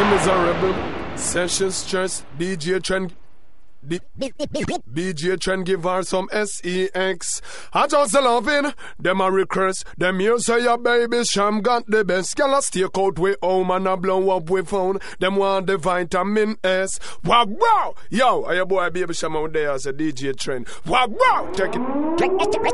she miserable. Session stress, DJ trend. D- DJ Trend give her some sex. I just loving them a request. Them here say your Baby Cham got the best. Girl a stay out with home and a blow up with phone. Them want the vitamin S. Wow wow. Yo, are your boy Baby Cham out there as a DJ Trend. Wow wow. Take it. Take it to them.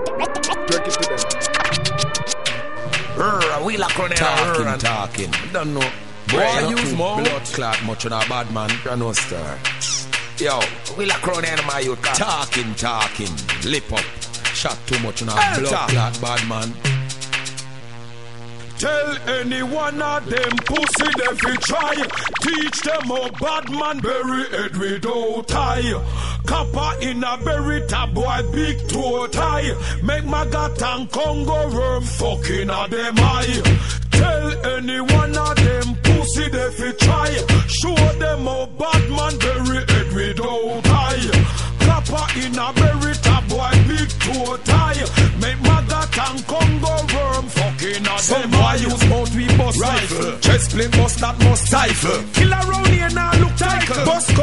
Rrr, we like on Talking, talking. Don't know. Boy, Boy, you use use more. blood clot much on a bad man. You know, star. Yo, we like crown in my youth. car. Talking, talking. Lip up. Shot too much on a Elta. blood clot bad man. Tell any one of them pussy if you try. Teach them how bad man bury head without tie. Kappa in a berry tab boy big toe tie. Make Magat and Congo worm fucking a them eye. Tell any one of them pussy if you try. Show them how bad man bury head without tie. Kappa in a berry tab boy big toe tie. Make Magat and Congo worm fucking a Some boy use mouth we bust Rifle. Chest plate bust that must stifle. Kill around here now look title. Bust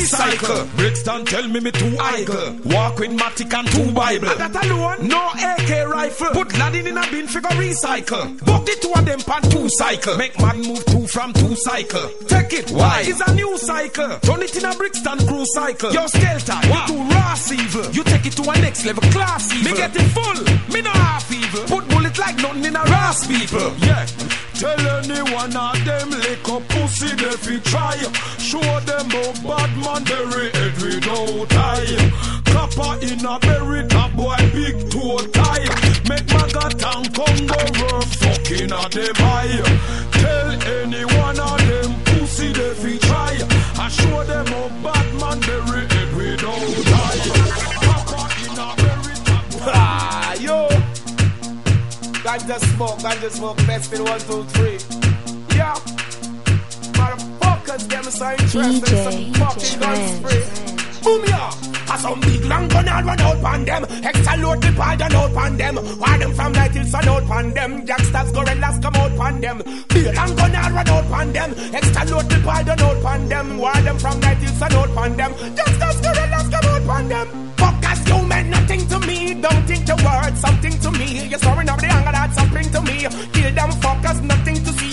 recycle. Brixton tell me me too idle. Walk with Matic and two Bible. And that alone, no AK rifle. Put Latin in a bin figure recycle. Book the two of them pan two cycle. Make man move two from two cycle. Take it, why? It's a new cycle. Turn it in a Brixton crew cycle. Your skeleton, you do raw evil. You take it to a next level class evil. Me get it full, me no half evil. Put bullet like nothing in a rasp people. Yeah. Tell anyone of them lick up pussy if you try. Show them how bad man bury head without tie. Kappa in a berry top boy big toe tie. Make Magat and Congo worm fucking a them eye. Tell any one of Ganja smoke, ganja smoke, best in one, two, three. Yeah. Motherfuckers, them so interested in some fucking gun spray. Boom ya! A some big long gun all run out pan them. Extra load the pardon out pan them. Why them from night till sun out pan them. Gorillas come out pan them. Big long gun all run out pan them. Extra load the pardon out pan them. Why them from night till sun out pan them.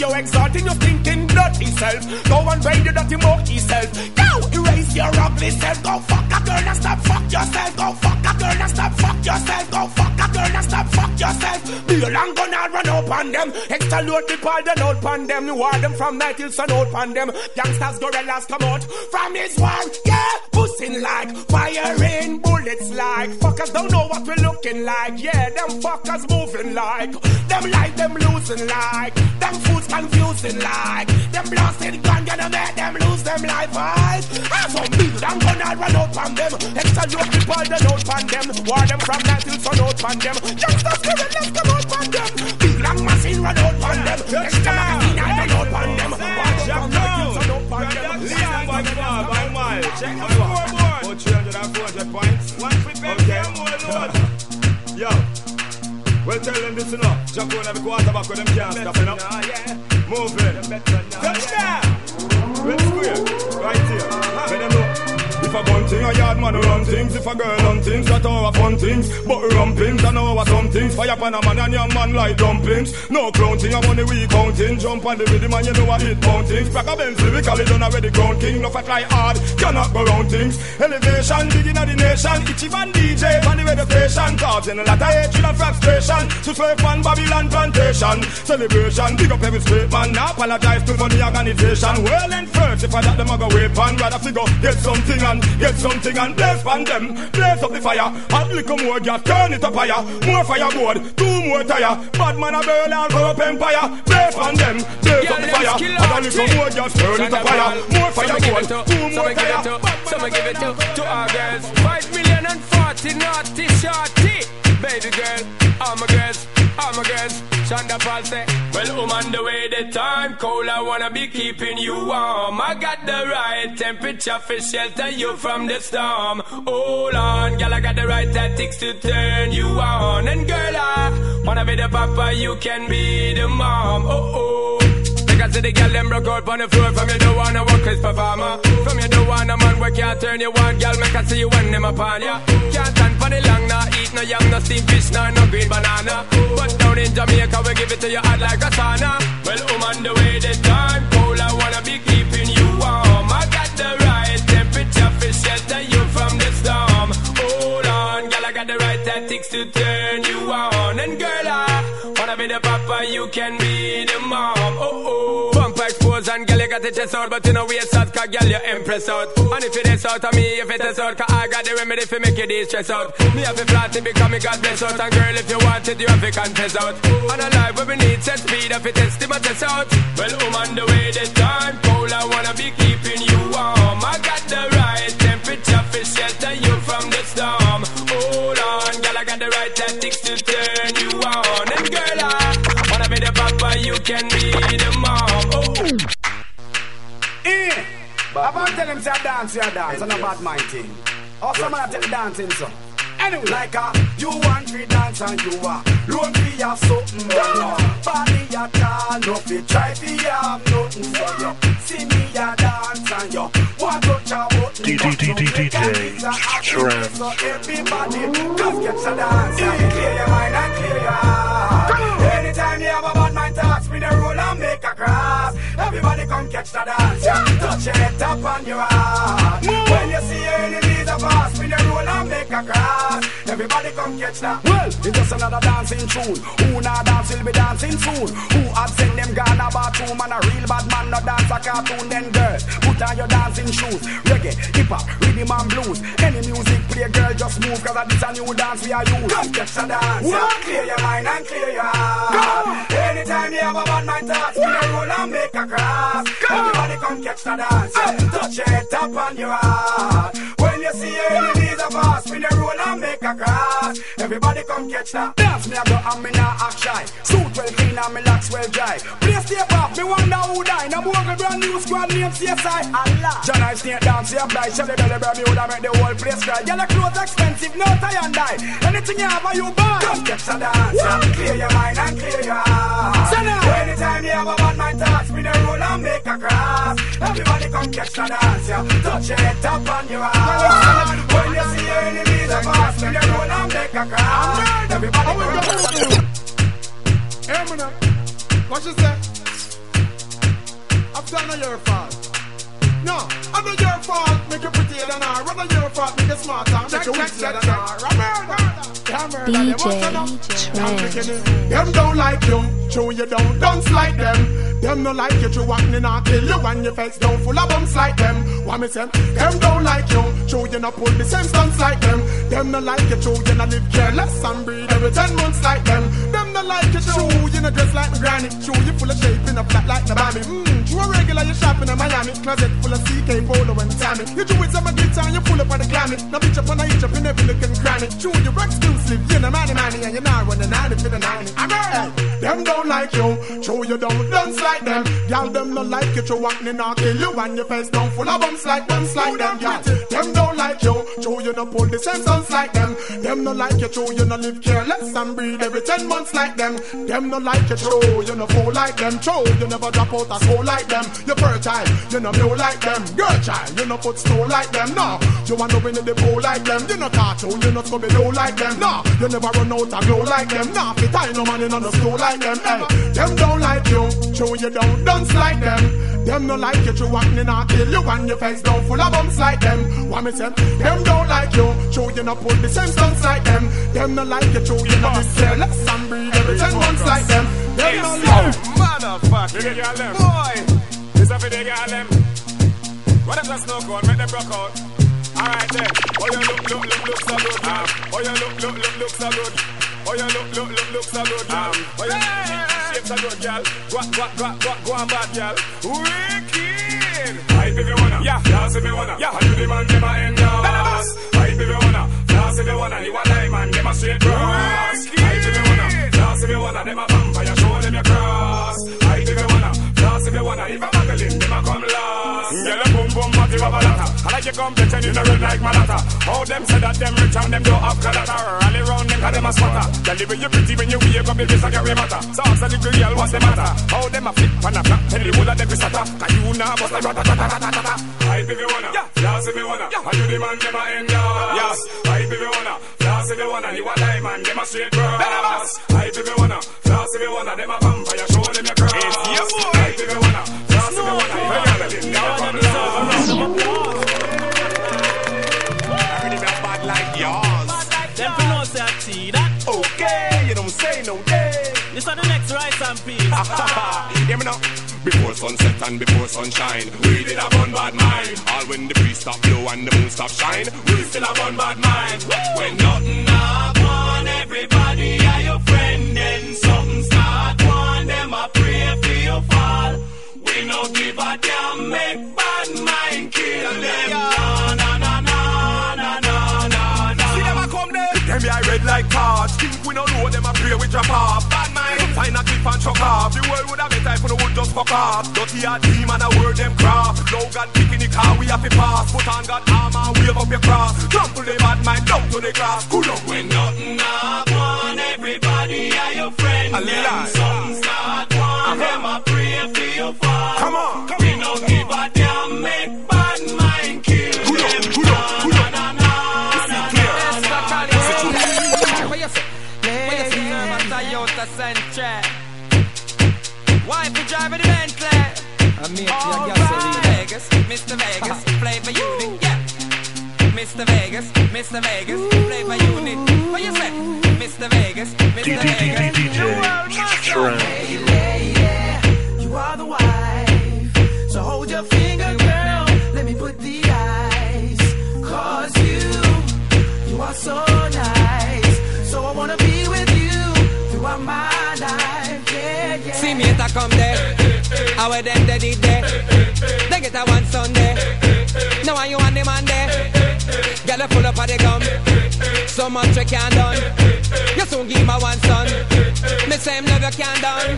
Nothing to see. You exalting your thinking dirty self. Go and raid your dirty monkey self. Go erase your ugly self. Go fuck a girl and stop fuck yourself. Go fuck gun and run up on them. Extra load the pardon out on them. You war them from night till sun out on them. Gangsters, gorillas come out from his one. Yeah, pussing like firing bullets like. Fuckers don't know what we're looking like. Yeah, them fuckers moving like. Them like them losing like. Them fools confusing like. Them blasted gun gonna make them lose them life. Right? Big damn gun and run out on them. Extra load people they out on them. War them from night till sun out on them. Youngsters gorillas come out on them. Big long machine run out on them. Extra magazine I run out on them. War them from night till sun out on them. Listen by far, by mile. Check the scoreboard. About 300 and 400 points. One for okay. more load. Yo. Well, tell them this enough. Jump on every quarterback with them can't stop enough. Moving. Touchdown. Red square. Right here. If a gun thing, a yard man run things. If a girl on things, that all fun things. But rumpings, I know some things. Fire pan a man and your man like dumplings. No clown thing, I'm on the week counting. Jump on the rhythm and you know what it mounting. Crack a Benz lyrically done already ground king. No for try hard, cannot go round things. Elevation, begin of the nation. Itchy van DJ, van the radio station. Causing a lot of hatred and frustration. To swerve on Babylon plantation. Celebration, big up every straight man. Now apologize to money organization. Well and first, if I that them a go weapon. Rather figure, get something and get something and blaze on them. Blaze up the fire. Add little more gas, turn it up higher. More fireboard, two more tire. Bad man a burn all up empire. Blaze on them, blaze up the fire. Add a little more gas, turn it up higher. More fireboard, two more tire. Some give it to, to our girls. Five million and forty naughty shorty. Baby girl, all my girls, my girls. Sean da Paul say, Well, I'm on the way, the time cold. I wanna be keeping you warm. I got the right temperature for shelter you from the storm. Hold on, girl, I got the right tactics to turn you on. And girl, I wanna be the papa, you can be the mom. Oh oh. See the girl them broke out on the floor. From you don't wanna work as performer. From you don't want a man where can't turn you on. Girl, make I see you when them upon ya. Can't stand for the long, nah eat no yam, no steamed fish, nor no green banana. But down in Jamaica, we give it to you hot like a sauna. Well, I'm on the way this time. Cold, I wanna be keeping you warm. I got the right temperature for shelter you from the storm. Hold on, girl, I got the right tactics to turn you on. And girl, wanna the papa, you can be the mom. Oh oh. Bump expose and girl, you got the chest out, but you know we out, cause girl, you impress out. And if it is out of me, if it is out, cause I got the remedy for make you de-stress out. Me have to flat it because me God bless out. And girl, if you want it, you have to confess out. And a life where we need set speed, if it test my test out. Well, I'm on the way this Want to tell him say I dance, you dance, and a bad mind thing. Oh, or someone tell dancing so. Anyway, like a you want to dance and you are. Run for your something, no. Body at all, no fi try fi have nothing for you. See me a dance and you. Want to touch a button DJ. So everybody just get a dance and clear your mind and clear your heart. Anytime you have a bad mind thoughts, me the roll and make a Everybody come catch the dance, yeah. Touch your head up on your heart. When you see your enemies a pass, me the roll and make a cross Everybody come catch that. Well, it's just another dancing tune. Who not dance will be dancing soon. Who had sent them gone a bathroom and a real bad man no dance a cartoon. Then girls, put on your dancing shoes. Reggae, hip hop, rhythm and blues. Any music play, girl, just move. Cause this a new dance we are use. Come catch the dance. Yeah. Clear your mind and clear your heart. Anytime you have a bad mind thoughts, we roll and make a cross. Everybody come catch the dance. Yeah. Touch your head up on your heart. You see your enemies a pass, we a roll and make a cross. Everybody come catch that. Dance me a go and me not act shy. Suit well clean and me locks well dry. Play stay off, me wonder who die. Now bogle brand new squad name CSI. Allah. John I snake dance, you apply. Shelly belly baby woulda make the whole place cry. The clothes expensive, no tie and die. Anything you have, you buy. Come catch the dance. Yeah. Clear your mind and clear your heart. Anytime you have a bad mind thoughts, me the roll and make a cross. Everybody come catch the dance, yeah. Touch your head up on your heart. When you see your enemies a pass, me the roll and make a cross. Everybody come catch the dance. Hey, man, what you say? I've done your fault. No, I'm not your fault, make you prettier than her. Rather your fault, make you smarter, make you wittier than her. DJ Them don't like you, show you don't dance like them. Them no like you, you walking in a kill you and your face down full of bumps like them. What me say? Them don't like you, show you not pull the same stunts like them. Them no like you, show you not live careless and breathe every ten months like them. Them no like you, show you not dress like granny, show you full of shape in a flat like the Bambi. Mmm, you a regular, you shopping in Miami, closet full of CK polo and Tammy. You do it some glitter and you full up on the climate. Now bitch up on a hitch up in every looking cranny. Show you exclusive, you them don't like you, show you don't dance like them. Y'all them not like you, you walking in a kill you and your face down full of bumps like bumps like them. Y'all them don't like you, show you not pull the same stunts like them. Them not like you, show you not live careless and breathe every 10 months like them. Them not like you, show you not fall like them. Show you never drop out a soul like them. You fertile, you know blow like them. Girl child, you know put snow like them. No, you want to win in the bowl like them. You know cartoon, you not go below like them. No, you never run out of glow like them. Nah, fit tie no man in on the snow like them. Hey, them don't like you, show you don't dance like them. Them no like you, you walking in a kill you and your face down full of bumps like them. What me say? Them don't like you, show you not put the same stunts like them. Them no like you, show you not be careless and breathe every ten months like them. Them no like Motherfucker. Boy. This a for the girl them. What if the snow cone make them broke out? Alright then. Oh you look, look, look, look so good, man. Oh you look, look, look, look so good. Oh you look, look, look, look so good, man. Oh you shape so good, girl. Go, go, go, go, go on bad, girl. Wicked. Hype if you wanna, yeah. Dance if you wanna, yeah. And you the man, them a endorse. Hype if you wanna, dance if you wanna. You a diamond, them a straight cross. Hype if you wanna, dance if you wanna. Them a vampire, show them your cross. Hype if you wanna. Dance if you wanna, if I'm muggling, them a come last. Girl, a boom boom, body of a balata. I like you come pretend you know real like malata. How them say that them rich and them don't have galata. Rally round them, cause them a smarter. Girl, even you pretty when you wake up, the face like a matter. So ask a little girl, what's the matter? How them a flip and a flap, tell you what Cause you now bust a rat-a-tat-a-tat-a-tat. Hype if you wanna, flash if you wanna, and you the man them a endorse. Hype if you wanna, flash if you wanna, you a diamond, them a straight cross. Hype if you wanna, flash if you wanna, them a vampire, show them your cross. It's your boy. Hype if you wanna, flash if you wanna, you a galloping, down from the I heard it bad like yours. Them for no say that. Okay, you don't say no day. This are the next rice and peas. Hear me now. Before sunset and before sunshine, we did have one bad mind. All when the breeze stop blow and the moon stop shine, we still have one bad mind. When nothing on everybody are your friend, then something start one, them a pray for your fall. We no give a damn, make bad mind kill them. Na na na na na na na na. See them a come there. Them I red like cards. Think we no know them a pray with drop off. Clip and chuck off. The world would have been type on the wood just fuck off. Dirty a and a word them craft. Kick in the car we have to pass. Put on God armor, wave up your cross. Trample the bad mind down to the grass. Cool up. When All Mr. Vegas, Mr. Vegas, uh-huh. flavor unit, yeah. Mr. Vegas, Mr. Vegas, flavor unit. What you say? Mr. Vegas, Mr. Vegas. DJ Trend. You are the wife. So hold your finger, girl. Let me put the ice. Cause you, you are so nice. So I wanna be with you throughout my life. Yeah, yeah. See me at come there. I wear them they did there. They get a one Sunday. Now I you on the there. Girl, I pull up at the gum. So much I can't done. You soon give my one son. Me same love you can't done.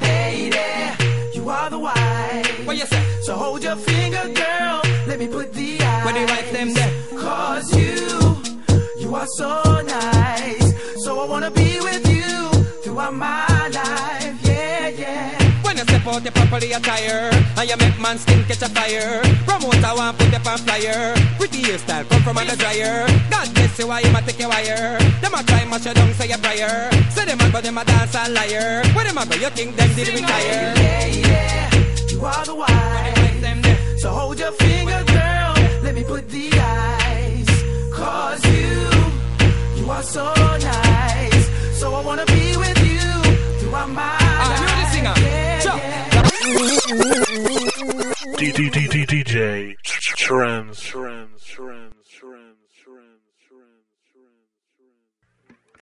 Hey there, you are the wife. What you say? So hold your finger, girl. Let me put the ice. When the wife them there. Cause you, you are so nice. So I wanna be with you throughout my out, you properly attire. And you make man skin catch a fire. Promoter want put the on flyer. Pretty hairstyle come from the dryer. God bless you, why you ma take your wire? Them a try mash you down, say a prayer. Say them a go, them a dance and liar. Where them a go, you think them did retire? Yeah, yeah. DJ DJ Trends. Trends. Trends. Trends. Trends. Trends. Trends.